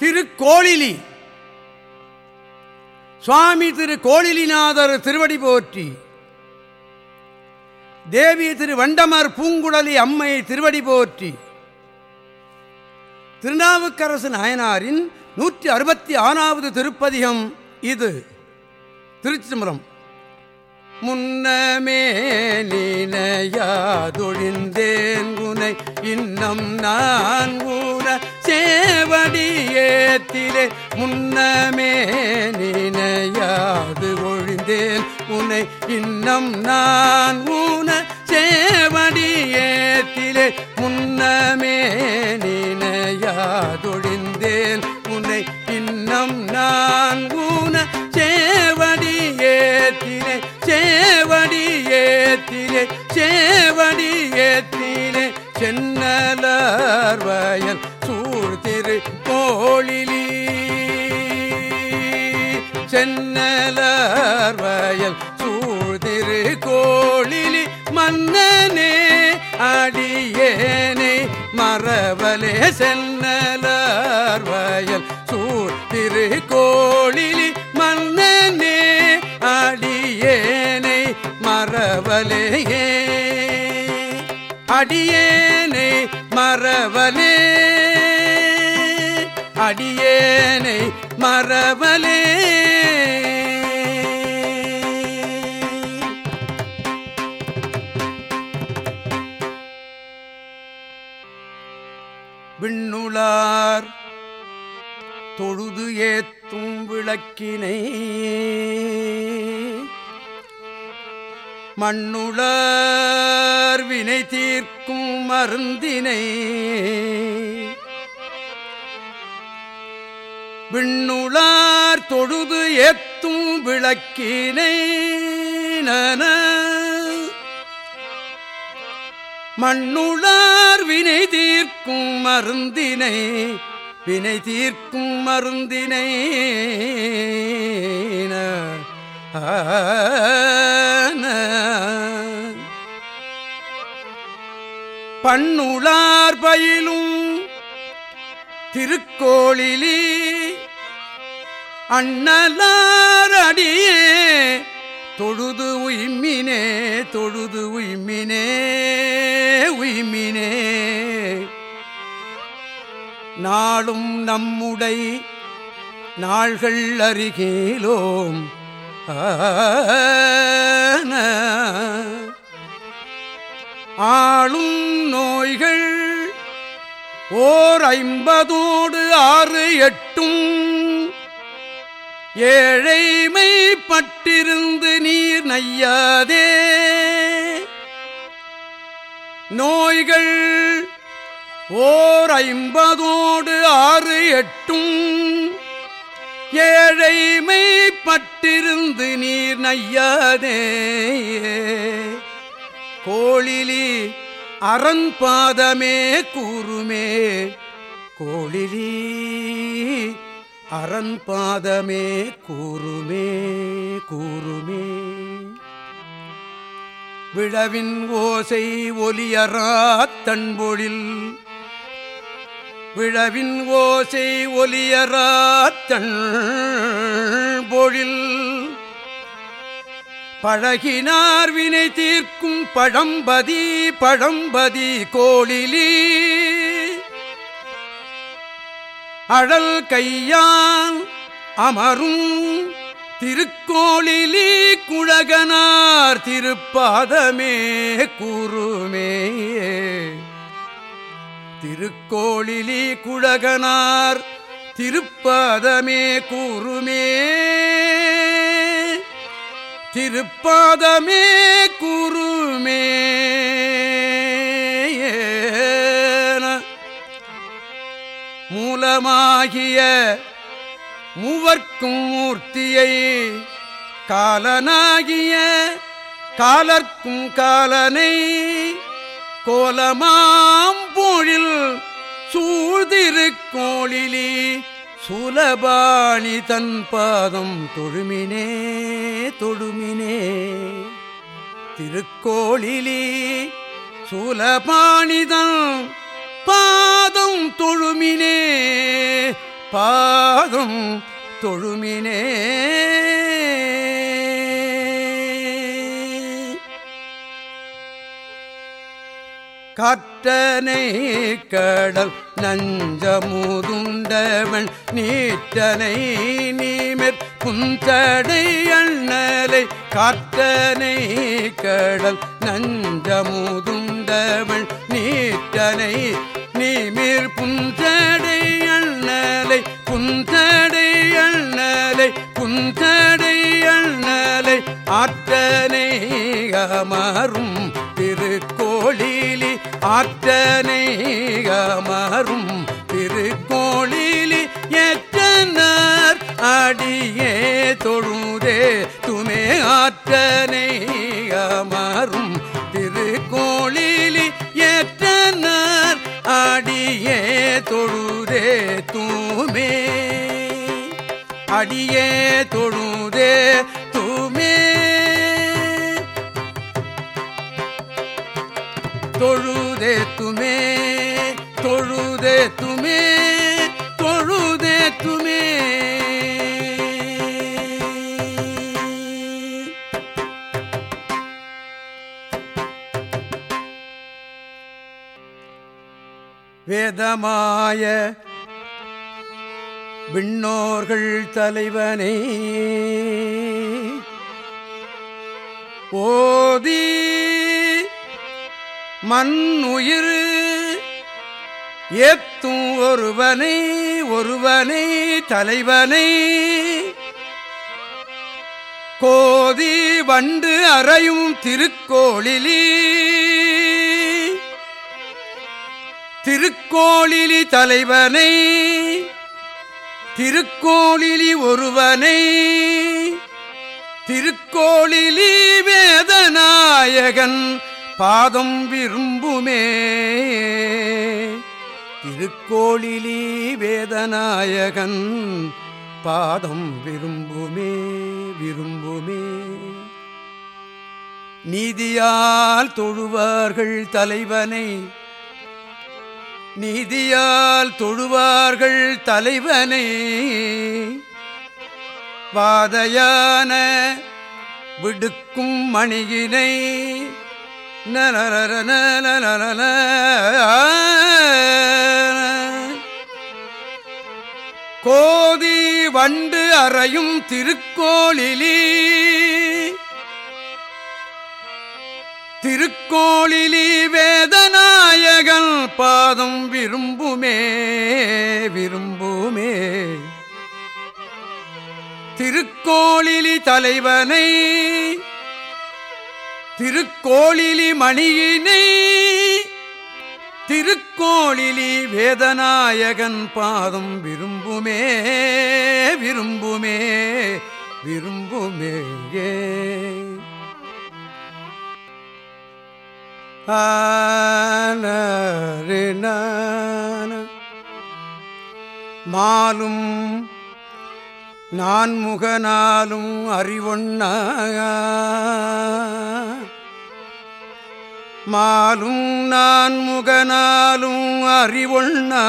திருக்கோளிலி. சுவாமி திரு கோளிலிநாதர் திருவடி போற்றி. தேவி திரு வண்டமர் பூங்குழலி அம்மை திருவடி போற்றி. திருநாவுக்கரசு நாயனாரின் நூற்றி அறுபத்தி ஆறாவது திருப்பதிகம் இது. திருச்சிதம்பரம் முன்னமே நீனையாதொழிந்தேன் குனை இன்னம் நான் படியேத்திலே முன்னமே நினையாது ஒழிந்தேன். உனை இன்னம் நான் ஊன சேவடியேத்திலே முன்னமே நினையாதொழிந்தேன் உனை இன்னம் நான் மன்னனே அடியேனே மரவலே சென்னலர் வயல் சூழ்திரு கோளிலி மன்னனே அடியேனை மரவலே அடியேனை மரவலே. அடியேனை மரவலே தொழுது ஏத்தும் விளக்கினை. மண்ணுளர் வினை தீர்க்கும் மருந்தினை. விண்ணுளார் தொழுது ஏத்தும் விளக்கினை நன. மண்ணுளார் வினை தீர்க்கும் மருந்தினை. வினை தீர்க்கும் மருந்தினை பண்ணுளார் பயிலும் திருக்கோளிலே அண்ணலாரடியே தொழுது உய்மினே தொழுது உய்மினே நாளும் நம்முடை நாள்கள் அருகேலோம். ஆளும் நோய்கள் ஓர் ஐம்பதோடு ஆறு எட்டும். ஏழைமை பட்டிருந்து நீர் நையாதே. நோய்கள் ஓர் ஐம்பதோடு ஆறு எட்டும். ஏழைமை பட்டிருந்து நீர் நையாதே. கோழிலி அரண்பாதமே கூறுமே. கோழிலி அரண்பாதமே கூறுமே கூறுமே. விழவின் ஓசை ஒலியராத் தன்பொழில் விழவின் ஓசை ஒலியராத்தன் பொழில் பழகினார் வினை தீர்க்கும் பழம்பதி பழம்பதி கோளிலி அழல் கையான் அமரும் திருக்கோளிலி குழகனார் திருப்பாதமே கூறுமே திருக்கோளிலி குழகனார் திருப்பாதமே கூறுமே. திருப்பாதமே கூறுமே. மூலமாகிய மூவர்க்கும் மூர்த்தியை காலனாகிய காலர்க்கும் காலனை கோலமாம் பொழில் சூழ்திருக்கோளிலி சுலபாணி தன் பாதம் தொழுமினே தொழுமினே. திருக்கோளிலே சுலபாணிதன் பாதம் தொழுமினே பாதம் தொழுமினே. காற்றனை கடல் நஞ்சமுதுண்டவன் நீற்றனை நீமெற் புஞ்சடை அண்ணலை காற்றனை கடல் நஞ்சமுதுண்டவன் நீற்றனை நீமிர் புஞ்சடை அண்ணலை புஞ்சடை அண்ணலை புஞ்சடை அண்ணலை ஆற்றனை அமரும் திருக்கோழி ஆற்றனை அமரும் தொழுதே துமே தொழுதே துமே தொழுதே துமே. வேதமாய விண்ணோர்கள் தலைவனை ஓதீ மண்ணுயிர் ஏத்தும் ஒருவனை ஒருவனை தலைவனை. கோதி வண்டு அறையும் திருக்கோளிலி. திருக்கோளிலி தலைவனை திருக்கோளிலி ஒருவனை. திருக்கோளிலி வேதநாயகன் பாதம் விரும்புமே. திருக்கோளிலி வேதநாயகன் பாதம் விரும்புமே விரும்புமே. நீதியால் தொழுவார்கள் தலைவனை. நீதியால் தொழுவார்கள் தலைவனை. வாதையான விடுக்கும் மணியினை கோதி வண்டு அறையும் திருக்கோளிலி. திருக்கோளிலி வேதநாயகன் பாதம் விரும்புமே விரும்புமே. திருக்கோளிலி தலைவனை திருக்கோளிலி மணியினை திருக்கோளிலி வேதநாயகன் பாதம் விரும்புமே விரும்புமே விரும்புமே மாலும் நான் முகனாலும் அறிவொண்ண மாலும் நான் முகனாலும் அறிவொண்ணா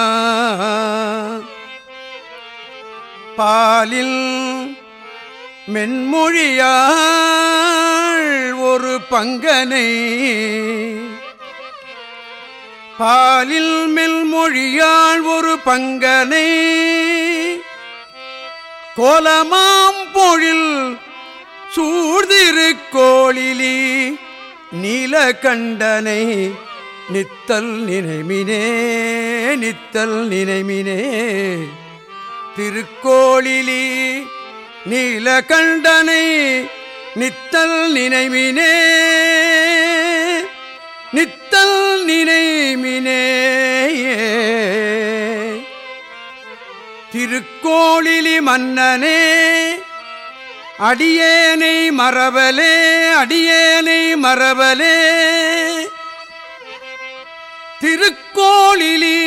பாலில் மென்மொழியாள் ஒரு பங்கனை. பாலில் மென்மொழியாள் ஒரு பங்கனை. கோலமாம் பொழில் சூழ்திருக்கோளிலி நீலகண்டனை நித்தல் நினைமினே நித்தல் நினைமினே. திருக்கோளிலி நீலகண்டனை நித்தல் நினைமினே நித்தல் நினைமினே. திருக்கோளிலி மன்னனே அடியேனை மரபலே அடியேனை மரபலே திருக்கோளிலி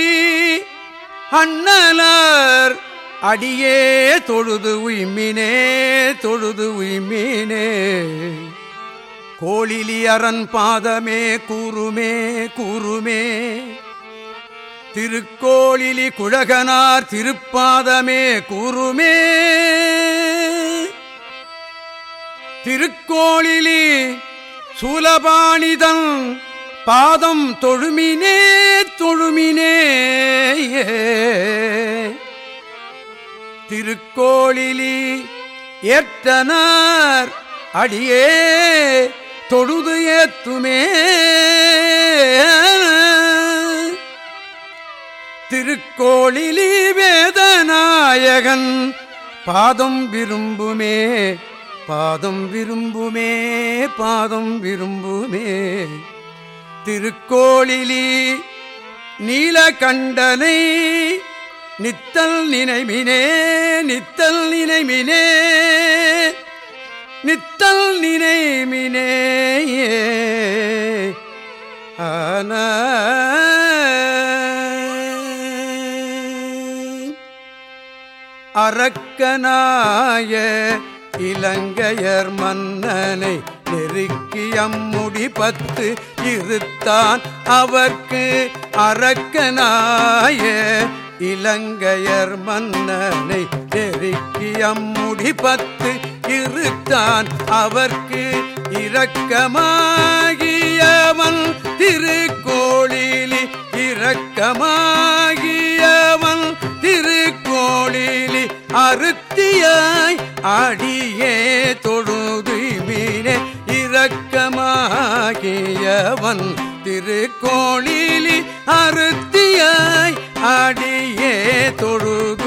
அண்ணலார் அடியே தொழுது உய்மினே தொழுது உய்மினே. கோழிலி அரண் பாதமே கூறுமே கூறுமே. திருக்கோளிலி குழகனார் திருப்பாதமே கூறுமே. திருக்கோளிலே சூலபாணிதன் பாதம் தொழுமினே தொழுமினே திருக்கோளிலி ஏற்றனார் அடியே தொழுது ஏத்துமே. திருக்கோளிலி வேதநாயகன் பாதம் விரும்புமே. பாதம் விரும்புமே பாதம் விரும்புமே. திருக்கோளிலி நீலகண்டனை நித்தல் நினைமினே நித்தல் நினைமினே. நித்தல் நினைமினே ஆன. அரக்கனாய இலங்கையர் மன்னனை நெருக்கியம்முடி பத்து இருத்தான் அவர்க்கு அரக்கனாய இலங்கையர் மன்னனை நெருக்கியம்முடி பத்து இருத்தான் அவர்க்கு இரக்கமாகியவன் திருக்கோளிலி இரக்கமாகியவன் திருக்கோளிலி அறுத்தியாய் அடியே தொழுது மீனே இரக்கமாகியவன் திருக்கோளிலி அறுத்தியாய் அடியே தொழுது